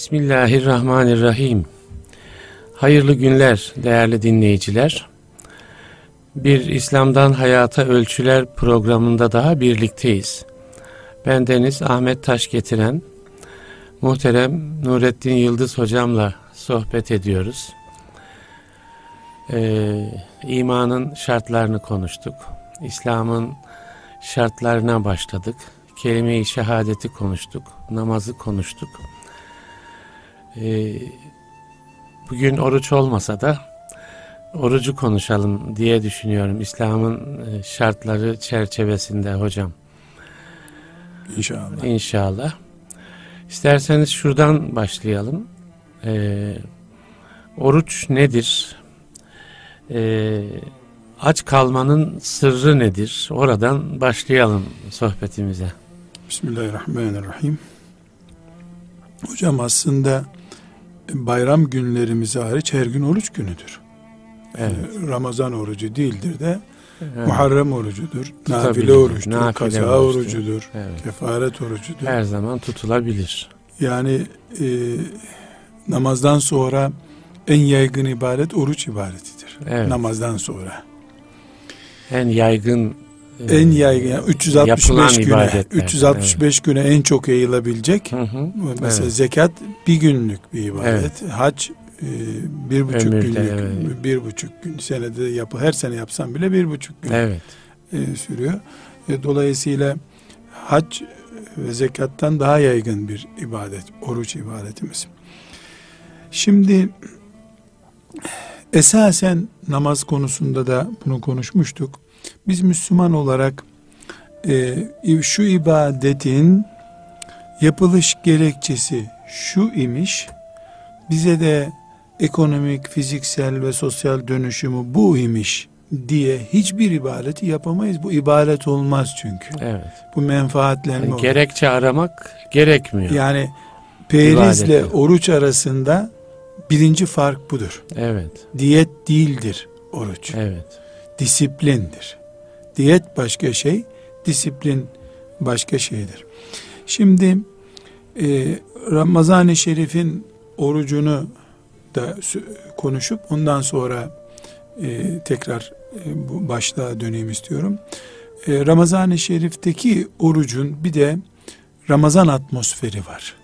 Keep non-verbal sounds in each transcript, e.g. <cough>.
Bismillahirrahmanirrahim. Hayırlı günler değerli dinleyiciler. Bir İslam'dan Hayata Ölçüler programında daha birlikteyiz. Ben Deniz Ahmet Taş getiren muhterem Nurettin Yıldız hocamla sohbet ediyoruz. Ee, imanın şartlarını konuştuk. İslam'ın şartlarına başladık. Kelime-i şehadeti konuştuk. Namazı konuştuk. Ee, bugün oruç olmasa da orucu konuşalım diye düşünüyorum. İslam'ın e, şartları çerçevesinde hocam. İnşallah. İnşallah. İsterseniz şuradan başlayalım. Ee, oruç nedir? Ee, aç kalmanın sırrı nedir? Oradan başlayalım sohbetimize. Bismillahirrahmanirrahim. Hocam aslında bayram günlerimiz hariç her gün oruç günüdür. Evet. Yani Ramazan orucu değildir de Evet. Muharrem orucudur, nafile oruçtur, Nafile kaza oruçtur. orucudur, Evet. kefaret orucudur. Her zaman tutulabilir. Yani e, namazdan sonra en yaygın ibadet oruç ibadetidir. Evet. Namazdan sonra. En yaygın En yaygın yani 365 yapılan güne ibadetler. 365 güne en çok yayılabilecek. Hı hı. Mesela Evet. zekat bir günlük bir ibadet. Hac e, bir buçuk Ömürde, günlük, evet. bir buçuk gün senede yapı her sene yapsam bile bir buçuk gün Evet. e, sürüyor. E, dolayısıyla hac ve zekattan daha yaygın bir ibadet, oruç ibadetimiz. Şimdi esasen namaz konusunda da bunu konuşmuştuk. Biz Müslüman olarak e, şu ibadetin yapılış gerekçesi şu imiş, bize de ekonomik, fiziksel ve sosyal dönüşümü bu imiş diye hiçbir ibadeti yapamayız. Bu ibadet olmaz çünkü. Evet. Bu menfaatlenme Yani olur. gerekçe aramak gerekmiyor. Yani perizle İbadeti. oruç arasında birinci fark budur. Evet. Diyet değildir oruç. Evet. Disiplindir. Diyet başka şey, disiplin başka şeydir. Şimdi e, Ramazan-ı Şerif'in orucunu da konuşup ondan sonra e, tekrar e, bu başlığa döneyim istiyorum. E, Ramazan-ı Şerif'teki orucun bir de Ramazan atmosferi var.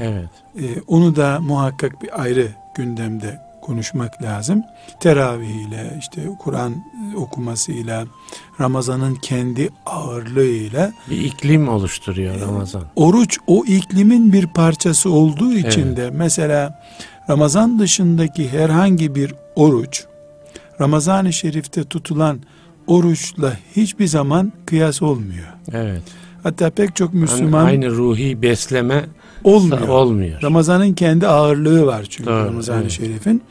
Evet. E, onu da muhakkak bir ayrı gündemde konuşmak lazım. Teravihiyle, işte Kur'an okumasıyla, Ramazan'ın kendi ağırlığıyla Bir iklim oluşturuyor Ramazan. oruç o iklimin bir parçası olduğu için Evet. de mesela Ramazan dışındaki herhangi bir oruç Ramazan-ı Şerif'te tutulan oruçla hiçbir zaman kıyas olmuyor. Evet. Hatta pek çok Yani Müslüman aynı ruhi besleme olmuyor. olmuyor. Ramazan'ın kendi ağırlığı var çünkü Doğru, Ramazan-ı evet. Şerif'in.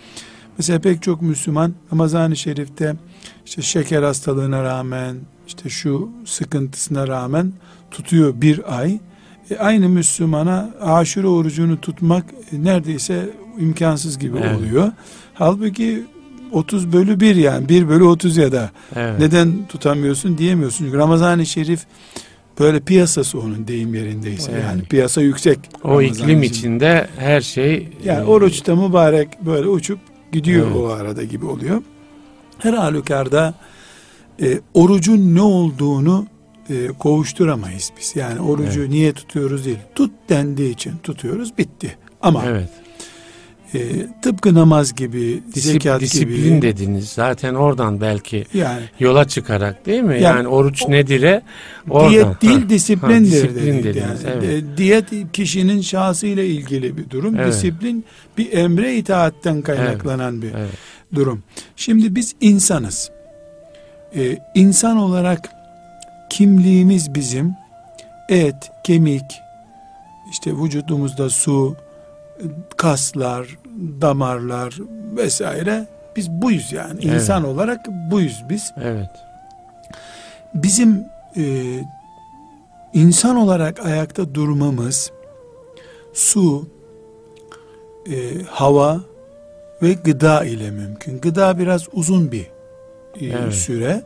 Mesela pek çok Müslüman Ramazan-ı Şerif'te işte şeker hastalığına rağmen işte şu sıkıntısına rağmen tutuyor bir ay. E, aynı Müslümana aşure orucunu tutmak e, neredeyse imkansız gibi Evet. oluyor. Halbuki 30 bölü 1 yani 1 bölü 30 ya da Evet. neden tutamıyorsun diyemiyorsun. Çünkü Ramazan-ı Şerif böyle piyasası onun deyim yerindeyse Evet. yani piyasa yüksek. O Ramazan iklim için. içinde her şey Yani e, oruçta mübarek böyle uçup gidiyor Evet. o arada gibi oluyor. Her halükarda e, orucun ne olduğunu e, kovuşturamayız biz. Yani orucu Evet. niye tutuyoruz değil. Tut dendiği için tutuyoruz bitti. Ama Evet. E, tıpkı namaz gibi, Disip- zekat disiplin gibi dediniz. Zaten oradan belki yani yola çıkarak değil mi? Yani, Yani oruç o- nedire? Oradan. diyet değil Ha. disiplindir Ha, disiplin dedik. dediniz, Yani. evet. Diyet kişinin şahsıyla ilgili bir durum. Evet. Disiplin bir emre itaatten kaynaklanan bir Evet. durum. Şimdi biz insanız. Ee, insan olarak kimliğimiz bizim et, kemik, işte vücudumuzda su, kaslar, damarlar vesaire biz buyuz yani. Evet. İnsan olarak buyuz biz. Evet. Bizim e, insan olarak ayakta durmamız su, e, hava ve gıda ile mümkün. Gıda biraz uzun bir e, Evet. süre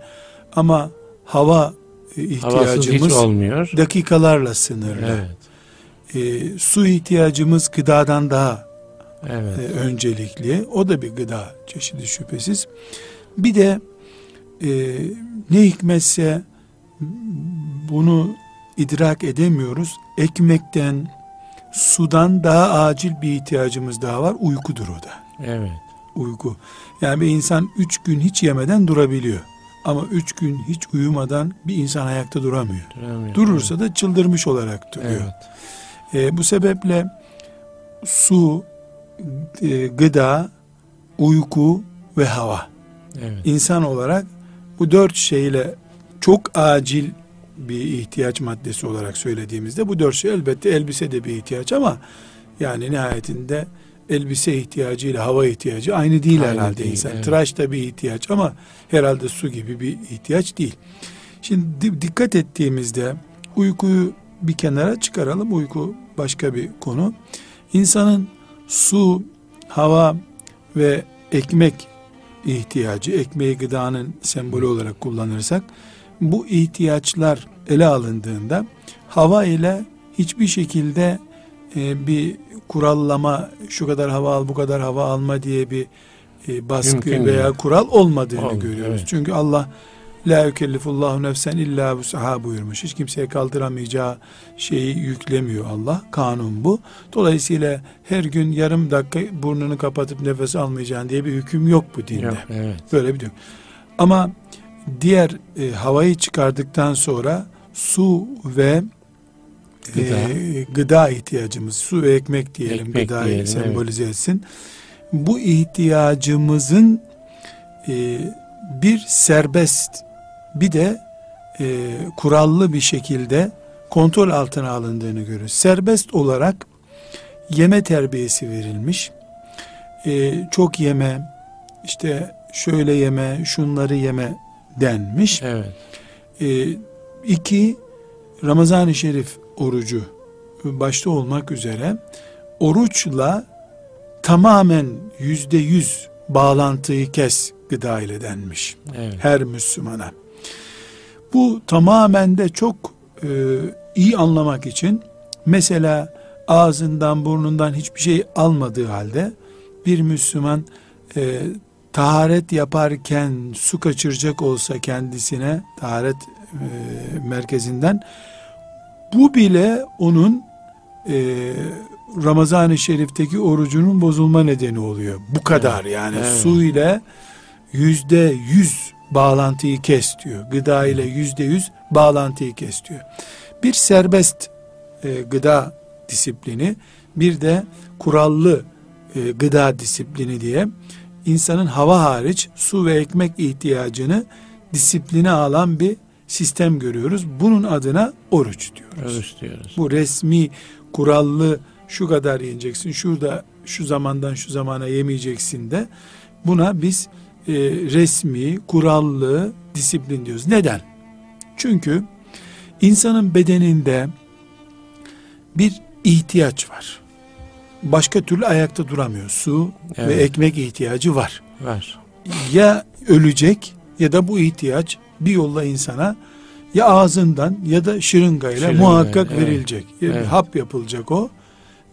ama hava e, ihtiyacımız olmuyor. dakikalarla sınırlı. Evet. e, su ihtiyacımız gıdadan daha Evet. e, öncelikli. O da bir gıda çeşidi şüphesiz. Bir de e, ne hikmetse bunu idrak edemiyoruz. Ekmekten, sudan daha acil bir ihtiyacımız daha var. Uykudur o da. Evet. Uyku. Yani bir insan üç gün hiç yemeden durabiliyor. Ama üç gün hiç uyumadan bir insan ayakta duramıyor. Duramıyor. Durursa da çıldırmış olarak duruyor. Evet. E, bu sebeple su, e, gıda, uyku ve hava. Evet. İnsan olarak bu dört şeyle çok acil bir ihtiyaç maddesi olarak söylediğimizde bu dört şey elbette elbise de bir ihtiyaç ama yani nihayetinde elbise ihtiyacı ile hava ihtiyacı aynı değil Aynı herhalde değil, insan. evet. Tıraş da bir ihtiyaç ama herhalde su gibi bir ihtiyaç değil. Şimdi di- dikkat ettiğimizde uykuyu bir kenara çıkaralım. Uyku başka bir konu. İnsanın su, hava ve ekmek ihtiyacı, ekmeği gıdanın sembolü olarak kullanırsak bu ihtiyaçlar ele alındığında hava ile hiçbir şekilde e, bir kurallama şu kadar hava al bu kadar hava alma diye bir e, baskı Mümkün veya değil. kural olmadığını Olmuyor, görüyoruz. evet. Çünkü Allah la yükellifullahu nefsen illa vusaha buyurmuş. Hiç kimseye kaldıramayacağı şeyi yüklemiyor Allah. Kanun bu. Dolayısıyla her gün yarım dakika burnunu kapatıp nefes almayacaksın diye bir hüküm yok bu dinde. Yok, evet. Böyle bir diyor. Ama diğer e, havayı çıkardıktan sonra su ve Gıda. e, gıda ihtiyacımız, su ve ekmek diyelim Ekmek gıdayı diyelim, sembolize etsin. Bu ihtiyacımızın e, bir serbest bir de e, kurallı bir şekilde kontrol altına alındığını görüyoruz. Serbest olarak yeme terbiyesi verilmiş. E, çok yeme, işte şöyle yeme, şunları yeme denmiş. Evet. E, iki, Ramazan-ı Şerif orucu başta olmak üzere oruçla tamamen yüzde yüz bağlantıyı kes gıda ile denmiş Evet. her Müslümana. Bu tamamen de çok e, iyi anlamak için mesela ağzından burnundan hiçbir şey almadığı halde bir Müslüman e, taharet yaparken su kaçıracak olsa kendisine taharet e, merkezinden bu bile onun e, Ramazan-ı Şerif'teki orucunun bozulma nedeni oluyor. Bu kadar yani Evet. su ile yüzde yüz bağlantıyı kes diyor. Gıda ile yüzde yüz bağlantıyı kes diyor. Bir serbest e, gıda disiplini bir de kurallı e, gıda disiplini diye insanın hava hariç su ve ekmek ihtiyacını disipline alan bir sistem görüyoruz. Bunun adına oruç diyoruz. Oruç diyoruz. Bu resmi kurallı şu kadar yiyeceksin, şurada şu zamandan şu zamana yemeyeceksin de buna biz e, resmi, kurallı disiplin diyoruz. Neden? Çünkü insanın bedeninde bir ihtiyaç var. Başka türlü ayakta duramıyor. Su ve Evet. ekmek ihtiyacı var. Var. Ya ölecek ya da bu ihtiyaç bir yolla insana ya ağzından ya da şırıngayla Şırınga, muhakkak evet. verilecek. Ya bir Evet. hap yapılacak o.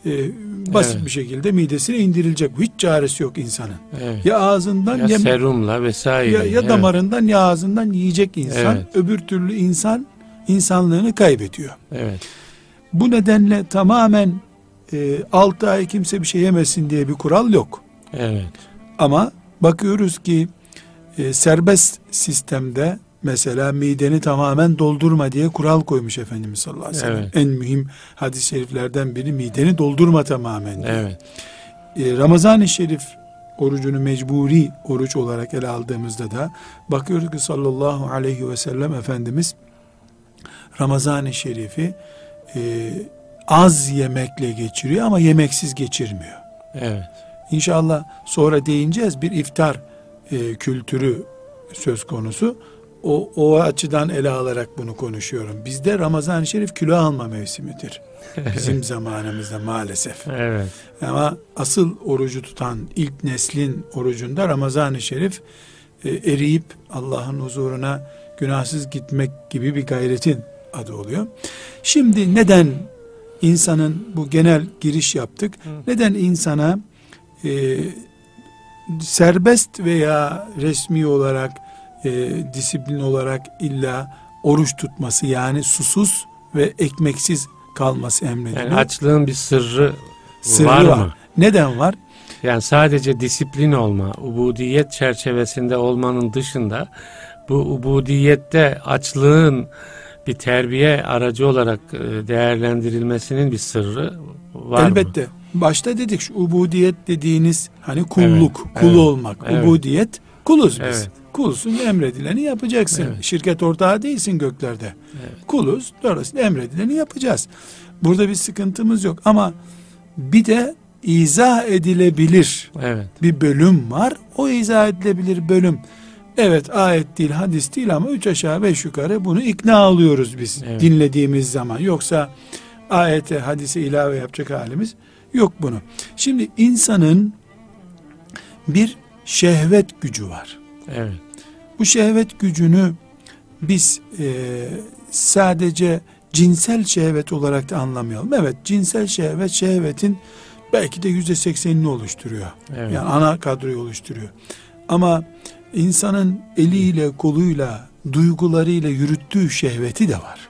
Ee, basit Evet. bir şekilde midesine indirilecek. Hiç çaresi yok insanın. Evet. Ya ağzından Ya ya, serumla vesaire. ya, ya Evet. damarından ya ağzından yiyecek insan. Evet. Öbür türlü insan insanlığını kaybediyor. Evet. Bu nedenle tamamen e, 6 ay kimse bir şey yemesin diye bir kural yok. Evet. Ama bakıyoruz ki e, serbest sistemde mesela mideni tamamen doldurma diye kural koymuş Efendimiz sallallahu aleyhi ve sellem. Evet. En mühim hadis-i şeriflerden biri mideni doldurma tamamen diye. Evet. E, Ramazan-ı Şerif orucunu mecburi oruç olarak ele aldığımızda da bakıyoruz ki sallallahu aleyhi ve sellem Efendimiz Ramazan-ı Şerif'i e, az yemekle geçiriyor ama yemeksiz geçirmiyor. Evet. İnşallah sonra değineceğiz bir iftar e, kültürü söz konusu. O, o açıdan ele alarak bunu konuşuyorum. Bizde Ramazan-ı Şerif kilo alma mevsimidir. Bizim zamanımızda maalesef. Evet. Ama asıl orucu tutan ilk neslin orucunda Ramazan-ı Şerif e, eriyip Allah'ın huzuruna günahsız gitmek gibi bir gayretin adı oluyor. Şimdi neden insanın bu genel giriş yaptık. Neden insana e, serbest veya resmi olarak e, disiplin olarak illa oruç tutması yani susuz ve ekmeksiz kalması emrediliyor. Yani açlığın bir sırrı, Sırrı var, var. mı? Neden var? Yani sadece disiplin olma, ubudiyet çerçevesinde olmanın dışında bu ubudiyette açlığın bir terbiye aracı olarak e, değerlendirilmesinin bir sırrı var mı? Elbette. Başta dedik şu ubudiyet dediğiniz hani kulluk, Evet, kul evet, olmak. evet. Ubudiyet kuluz biz. Evet. Kulsun emredileni yapacaksın. Evet. Şirket ortağı değilsin göklerde. Evet. Kuluz. Dolayısıyla emredileni yapacağız. Burada bir sıkıntımız yok ama bir de izah edilebilir Evet. bir bölüm var. O izah edilebilir bölüm. Evet ayet değil hadis değil ama üç aşağı beş yukarı bunu ikna alıyoruz biz Evet. dinlediğimiz zaman. Yoksa ayete hadise ilave yapacak halimiz yok bunu. Şimdi insanın bir şehvet gücü var. Evet. Bu şehvet gücünü biz e, sadece cinsel şehvet olarak da anlamayalım. Evet cinsel şehvet şehvetin belki de yüzde seksenini oluşturuyor. Evet. Yani ana kadroyu oluşturuyor. Ama insanın eliyle, koluyla, duygularıyla yürüttüğü şehveti de var.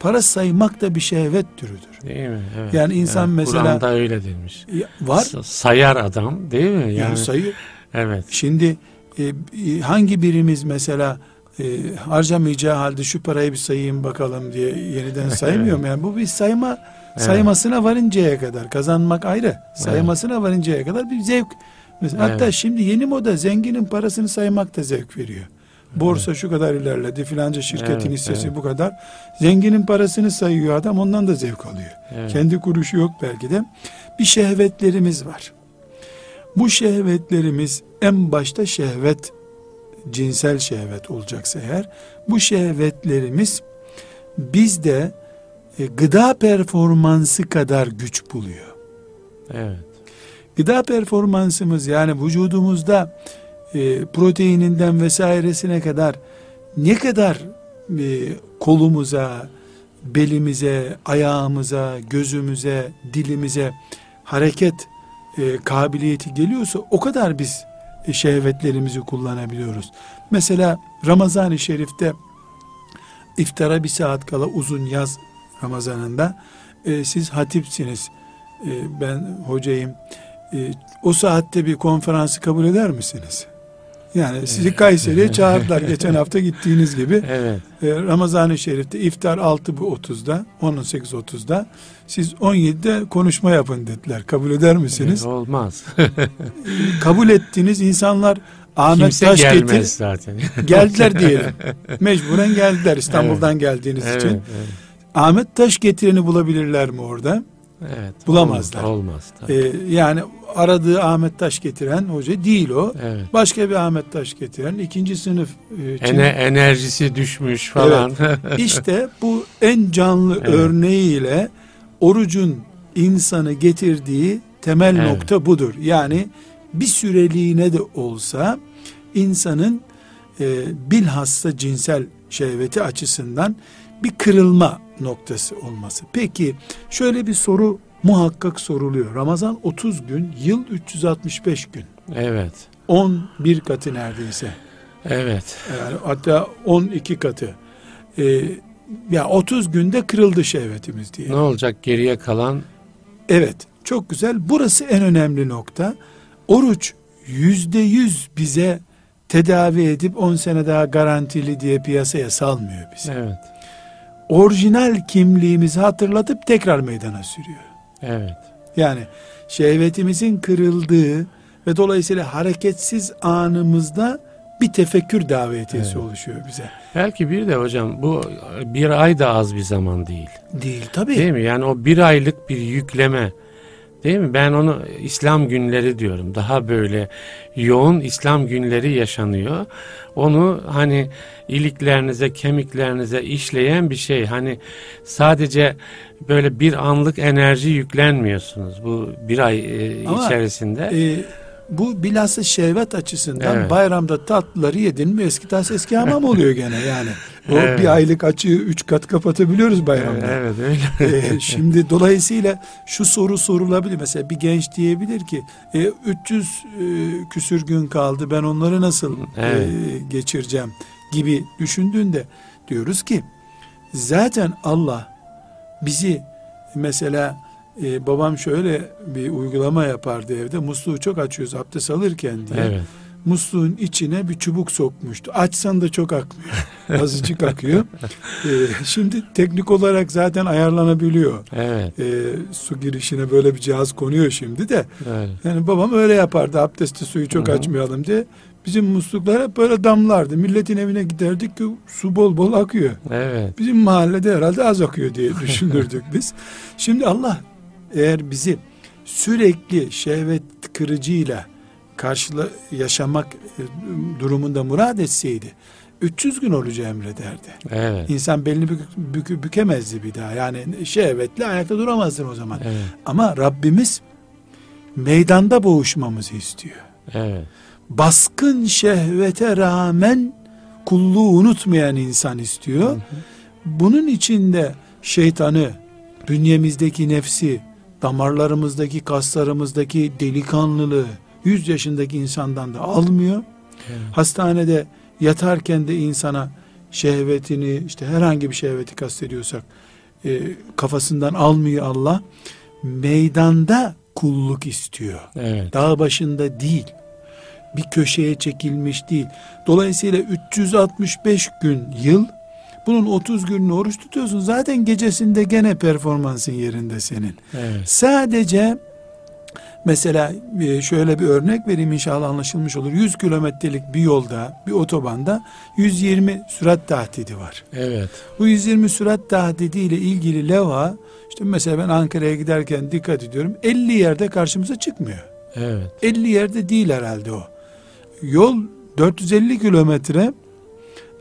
Para saymak da bir şehvet türüdür. Değil mi? Evet. Yani insan mesela- Kur'an'da öyle demiş. Ya, Var. Sayar adam değil mi? Yani, Yani sayı. evet. Şimdi e, e, hangi birimiz mesela e, harcamayacağı halde şu parayı bir sayayım bakalım diye yeniden <laughs> saymıyor mu? Yani bu bir sayma Evet. saymasına varıncaya kadar kazanmak ayrı. Saymasına varıncaya kadar bir zevk. Mesela Hatta şimdi yeni moda zenginin parasını saymak da zevk veriyor. Borsa şu kadar ilerledi filanca şirketin Evet, hissesi evet. bu kadar. Zenginin parasını sayıyor adam ondan da zevk alıyor. Evet. Kendi kuruşu yok belki de. Bir şehvetlerimiz var. Bu şehvetlerimiz en başta şehvet, cinsel şehvet olacaksa eğer, bu şehvetlerimiz bizde e, gıda performansı kadar güç buluyor. Evet. Gıda performansımız yani vücudumuzda e, proteininden vesairesine kadar ne kadar e, kolumuza, belimize, ayağımıza, gözümüze, dilimize hareket e, kabiliyeti geliyorsa o kadar biz şehvetlerimizi kullanabiliyoruz. Mesela Ramazan-ı Şerif'te iftara bir saat kala uzun yaz Ramazanında e, siz hatipsiniz, e, ben hocayım, e, o saatte bir konferansı kabul eder misiniz? Yani sizi Kayseri'ye çağırdılar <laughs> geçen hafta gittiğiniz gibi. Evet. E, Ramazan-ı Şerif'te iftar 6.30'da 18.30'da siz 17'de konuşma yapın dediler. Kabul eder misiniz? Olmaz. <laughs> Kabul ettiniz insanlar Ahmet Kimse Taş gelmez getir zaten. <laughs> geldiler diyelim. Mecburen geldiler İstanbul'dan geldiğiniz evet, için. evet. Ahmet Taş getireni bulabilirler mi orada? Evet. Bulamazlar. Olmaz. olmaz tabii. Ee, yani aradığı Ahmet Taş getiren hoca değil o. evet. Başka bir Ahmet Taş getiren ikinci sınıf e, Ene, enerjisi düşmüş falan. <laughs> İşte bu en canlı Evet. örneğiyle orucun insanı getirdiği temel Evet. nokta budur. Yani bir süreliğine de olsa insanın e, bilhassa cinsel şehveti açısından bir kırılma noktası olması. Peki şöyle bir soru muhakkak soruluyor. Ramazan 30 gün, yıl 365 gün. evet. 11 katı neredeyse. Evet. Yani hatta 12 katı. Ee, ya 30 günde kırıldı şehvetimiz diye. Ne olacak geriye kalan? Evet, çok güzel. Burası en önemli nokta. Oruç yüzde yüz bize tedavi edip 10 sene daha garantili diye piyasaya salmıyor bizi. Evet. Orijinal kimliğimizi hatırlatıp tekrar meydana sürüyor. Evet. Yani şehvetimizin kırıldığı ve dolayısıyla hareketsiz anımızda bir tefekkür davetiyesi Evet. oluşuyor bize. Belki bir de hocam bu bir ay da az bir zaman değil. Değil tabii. Değil mi? Yani o bir aylık bir yükleme. Değil mi? Ben onu İslam günleri diyorum. Daha böyle yoğun İslam günleri yaşanıyor. Onu hani iliklerinize, kemiklerinize işleyen bir şey. Hani sadece böyle bir anlık enerji yüklenmiyorsunuz bu bir ay e, Ama, içerisinde. Ee, bu bilhassa şehvet açısından Evet. bayramda tatlıları yedin mi eski tas eski hamam oluyor gene yani. <laughs> O Evet. bir aylık açığı üç kat kapatabiliyoruz bayramda. Evet öyle. Ee, <laughs> şimdi dolayısıyla şu soru sorulabilir. Mesela bir genç diyebilir ki e, 300 e, küsür gün kaldı ben onları nasıl Evet. e, geçireceğim gibi düşündüğünde diyoruz ki zaten Allah bizi mesela e, babam şöyle bir uygulama yapardı evde musluğu çok açıyoruz abdest alırken diye Evet. Musluğun içine bir çubuk sokmuştu. Açsan da çok akmıyor. <laughs> Azıcık akıyor. Ee, şimdi teknik olarak zaten ayarlanabiliyor. Evet. Ee, su girişine böyle bir cihaz konuyor şimdi de. Evet. Yani babam öyle yapardı. Abdesti suyu çok Hı hı. açmayalım diye. Bizim musluklar hep böyle damlardı. Milletin evine giderdik ki su bol bol akıyor. Evet. Bizim mahallede herhalde az akıyor diye <laughs> düşünürdük biz. Şimdi Allah eğer bizi sürekli şehvet kırıcıyla karşıla yaşamak e, durumunda murad etseydi 300 gün olacağı emrederdi. Evet. İnsan belini bük, bükü- bükemezdi bir daha. Yani şehvetle ayakta duramazdın o zaman. Evet. Ama Rabbimiz meydanda boğuşmamızı istiyor. Evet. Baskın şehvete rağmen kulluğu unutmayan insan istiyor. Bunun içinde şeytanı, bünyemizdeki nefsi, damarlarımızdaki, kaslarımızdaki delikanlılığı 100 yaşındaki insandan da almıyor. Evet. Hastanede yatarken de insana şehvetini, işte herhangi bir şehveti kastediyorsak e, kafasından almıyor Allah. Meydanda kulluk istiyor. Evet. Dağ başında değil. Bir köşeye çekilmiş değil. Dolayısıyla 365 gün yıl bunun 30 gününü oruç tutuyorsun. Zaten gecesinde gene performansın yerinde senin. Evet. Sadece mesela e, şöyle bir örnek vereyim inşallah anlaşılmış olur. 100 kilometrelik bir yolda, bir otobanda 120 sürat tahdidi var. Evet. Bu 120 sürat tahdidi ile ilgili leva işte mesela ben Ankara'ya giderken dikkat ediyorum 50 yerde karşımıza çıkmıyor. Evet. 50 yerde değil herhalde o. Yol 450 kilometre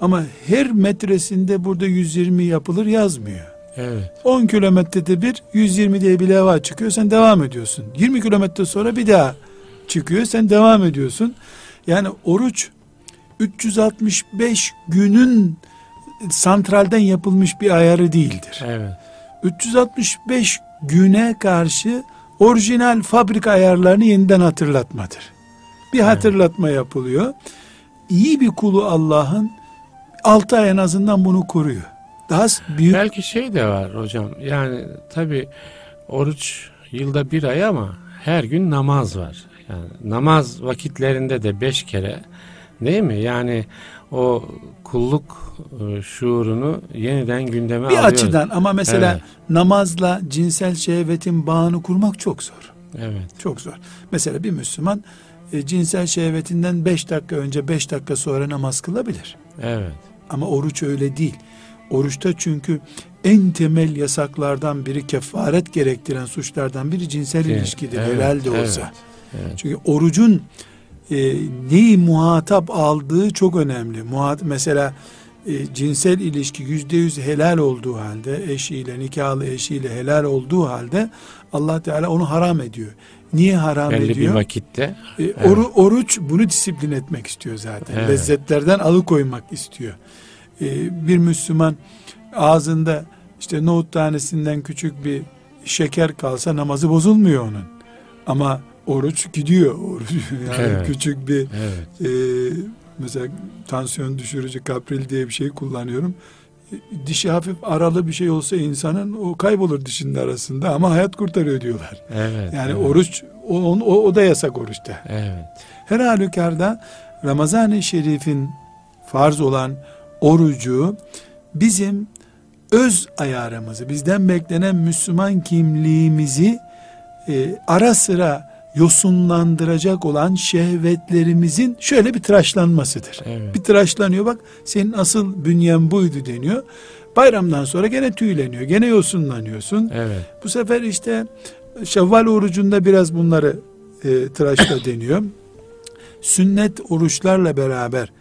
ama her metresinde burada 120 yapılır yazmıyor. Evet. 10 kilometrede bir 120 diye bir leva çıkıyor sen devam ediyorsun. 20 kilometre sonra bir daha çıkıyor sen devam ediyorsun. Yani oruç 365 günün santralden yapılmış bir ayarı değildir. Evet. 365 güne karşı orijinal fabrika ayarlarını yeniden hatırlatmadır. Bir hatırlatma yapılıyor. İyi bir kulu Allah'ın 6 ay en azından bunu koruyor. Daha büyük Belki şey de var hocam. Yani tabi oruç yılda bir ay ama her gün namaz var. Yani namaz vakitlerinde de beş kere değil mi? Yani o kulluk e, şuurunu yeniden gündeme bir alıyoruz. açıdan ama mesela Evet. namazla cinsel şehvetin bağını kurmak çok zor. Evet. Çok zor. Mesela bir Müslüman e, cinsel şehvetinden 5 dakika önce 5 dakika sonra namaz kılabilir. Evet. Ama oruç öyle değil. Oruçta çünkü en temel yasaklardan biri kefaret gerektiren suçlardan biri cinsel Evet, ilişkidir. evet, helal de olsa. evet, evet. Çünkü orucun e, neyi muhatap aldığı çok önemli. Muhat mesela e, cinsel ilişki yüzde yüz helal olduğu halde eşiyle nikahlı eşiyle helal olduğu halde Allah Teala onu haram ediyor. Niye haram Belli bir ediyor? vakitte. E, oru- oruç bunu disiplin etmek istiyor zaten. Evet. Lezzetlerden alıkoymak istiyor. E, bir Müslüman ağzında işte nohut tanesinden küçük bir şeker kalsa namazı bozulmuyor onun. Ama oruç gidiyor. Oruç <laughs> yani Evet. küçük bir Evet. e, mesela tansiyon düşürücü kapril diye bir şey kullanıyorum. Dişi hafif aralı bir şey olsa insanın o kaybolur dişinin arasında ama hayat kurtarıyor diyorlar. Evet. Yani evet, oruç o, o, o da yasak oruçta. Evet. Her halükarda Ramazan-ı Şerif'in farz olan orucu bizim öz ayarımızı, bizden beklenen Müslüman kimliğimizi e, ara sıra yosunlandıracak olan şehvetlerimizin şöyle bir tıraşlanmasıdır. Evet. Bir tıraşlanıyor bak senin asıl bünyen buydu deniyor. Bayramdan sonra gene tüyleniyor, gene yosunlanıyorsun. Evet. Bu sefer işte Şevval orucunda biraz bunları e, tıraşla deniyor. Sünnet oruçlarla beraber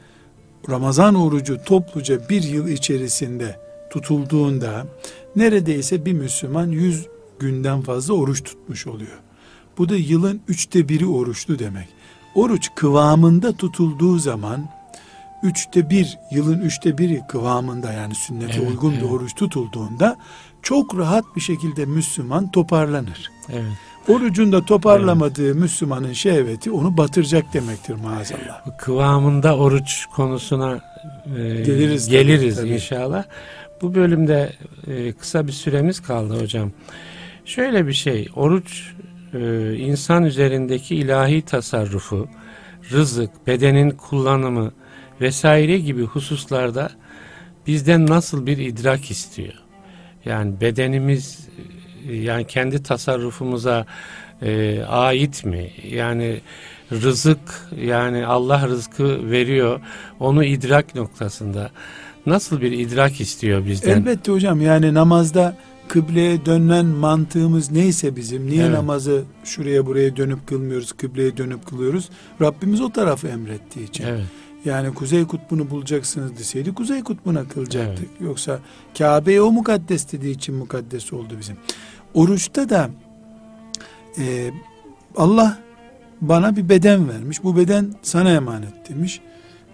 Ramazan orucu topluca bir yıl içerisinde tutulduğunda neredeyse bir Müslüman 100 günden fazla oruç tutmuş oluyor. Bu da yılın üçte biri oruçlu demek. Oruç kıvamında tutulduğu zaman üçte bir, yılın üçte biri kıvamında yani sünnete Evet, uygun bir evet. oruç tutulduğunda çok rahat bir şekilde Müslüman toparlanır. Evet. Orucunda toparlamadığı Müslümanın şehveti onu batıracak demektir maazallah. Kıvamında oruç konusuna e, Geliriz geliriz, tabii, tabii. inşallah. Bu bölümde e, kısa bir süremiz kaldı hocam. Şöyle bir şey, oruç e, insan üzerindeki ilahi tasarrufu, rızık, bedenin kullanımı vesaire gibi hususlarda bizden nasıl bir idrak istiyor? Yani bedenimiz yani kendi tasarrufumuza e, ait mi? Yani rızık yani Allah rızkı veriyor. Onu idrak noktasında nasıl bir idrak istiyor bizden? Elbette hocam yani namazda kıbleye dönen mantığımız neyse bizim niye Evet. namazı şuraya buraya dönüp kılmıyoruz kıbleye dönüp kılıyoruz Rabbimiz o tarafı emrettiği için Evet. yani kuzey kutbunu bulacaksınız deseydi kuzey kutbuna kılacaktık yoksa Kabe'ye o mukaddes dediği için mukaddes oldu bizim oruçta da e, Allah bana bir beden vermiş bu beden sana emanet demiş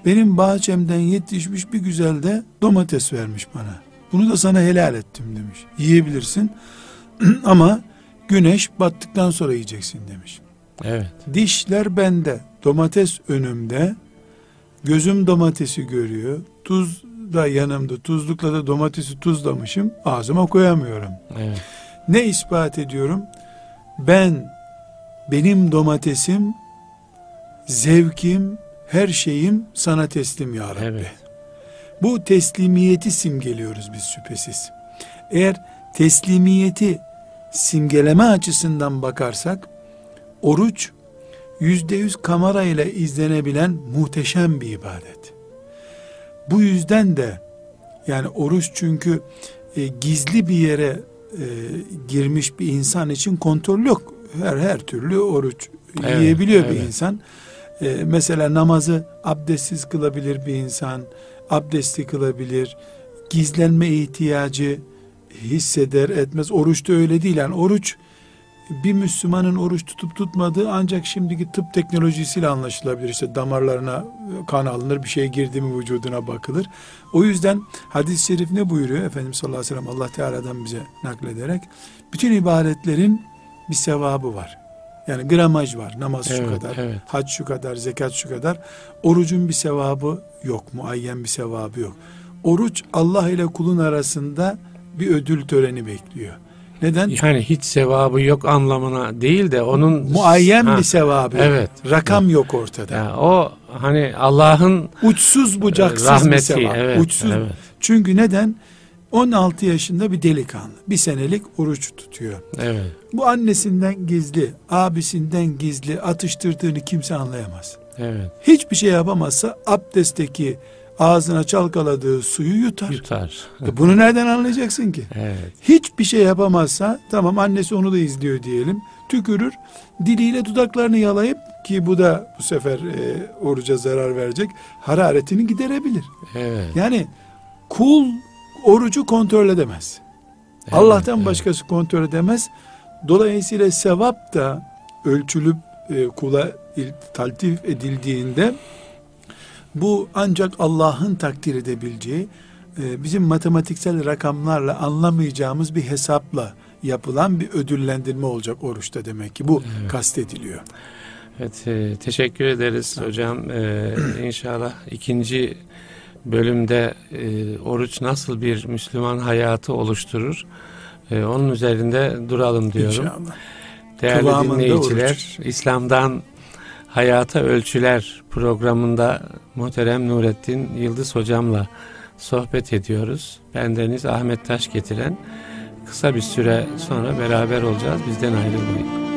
benim bahçemden yetişmiş bir güzel de domates vermiş bana bunu da sana helal ettim demiş. Yiyebilirsin <clears throat> ama güneş battıktan sonra yiyeceksin demiş. Evet. Dişler bende, domates önümde, gözüm domatesi görüyor, tuz da yanımda, tuzlukla da domatesi tuzlamışım, ağzıma koyamıyorum. Evet. Ne ispat ediyorum? Ben, benim domatesim, zevkim, her şeyim sana teslim ya Rabbi. Evet. Bu teslimiyeti simgeliyoruz biz şüphesiz. Eğer teslimiyeti simgeleme açısından bakarsak, oruç yüzde yüz kamera ile izlenebilen muhteşem bir ibadet. Bu yüzden de yani oruç çünkü e, gizli bir yere e, girmiş bir insan için kontrol yok. Her her türlü oruç Evet, yiyebiliyor bir evet. insan. E, mesela namazı abdestsiz kılabilir bir insan, abdestli kılabilir. Gizlenme ihtiyacı hisseder etmez. Oruçta öyle değil. Yani oruç bir Müslümanın oruç tutup tutmadığı ancak şimdiki tıp teknolojisiyle anlaşılabilir. İşte damarlarına kan alınır, bir şey girdi mi vücuduna bakılır. O yüzden hadis-i şerif ne buyuruyor? Efendimiz sallallahu aleyhi ve sellem Allah Teala'dan bize naklederek bütün ibadetlerin bir sevabı var. Yani gramaj var. Namaz şu Evet, kadar, evet. hac şu kadar, zekat şu kadar. Orucun bir sevabı yok. Muayyen bir sevabı yok. Oruç Allah ile kulun arasında bir ödül töreni bekliyor. Neden? Yani hiç sevabı yok anlamına değil de onun Muayyen Ha, bir sevabı. evet. Rakam yok ortada. ya o hani Allah'ın Uçsuz bucaksız bir rahmeti sevap. evet, Uçsuz. evet, Çünkü neden? 16 yaşında bir delikanlı. Bir senelik oruç tutuyor. evet. Bu annesinden gizli, abisinden gizli atıştırdığını kimse anlayamaz. Evet. Hiçbir şey yapamazsa abdestteki ağzına çalkaladığı suyu yutar. Yutar. E Bunu nereden anlayacaksın ki? Evet. Hiçbir şey yapamazsa tamam annesi onu da izliyor diyelim. Tükürür. Diliyle dudaklarını yalayıp ki bu da bu sefer e, oruca zarar verecek. Hararetini giderebilir. Evet. Yani kul orucu kontrol edemez. evet, Allah'tan evet. başkası kontrol edemez. Dolayısıyla sevap da ölçülüp e, kula il- taltif edildiğinde bu ancak Allah'ın takdir edebileceği e, bizim matematiksel rakamlarla anlamayacağımız bir hesapla yapılan bir ödüllendirme olacak oruçta demek ki bu kastediliyor. Evet, e, teşekkür ederiz hocam. E, inşallah ikinci bölümde e, oruç nasıl bir Müslüman hayatı oluşturur? E, onun üzerinde duralım diyorum. İnşallah. Değerli Kıvamında dinleyiciler, İslam'dan Hayata Ölçüler programında Muhterem Nurettin Yıldız hocamla sohbet ediyoruz. Bendeniz Ahmet Taş getiren kısa bir süre sonra beraber olacağız. Bizden ayrılmayın.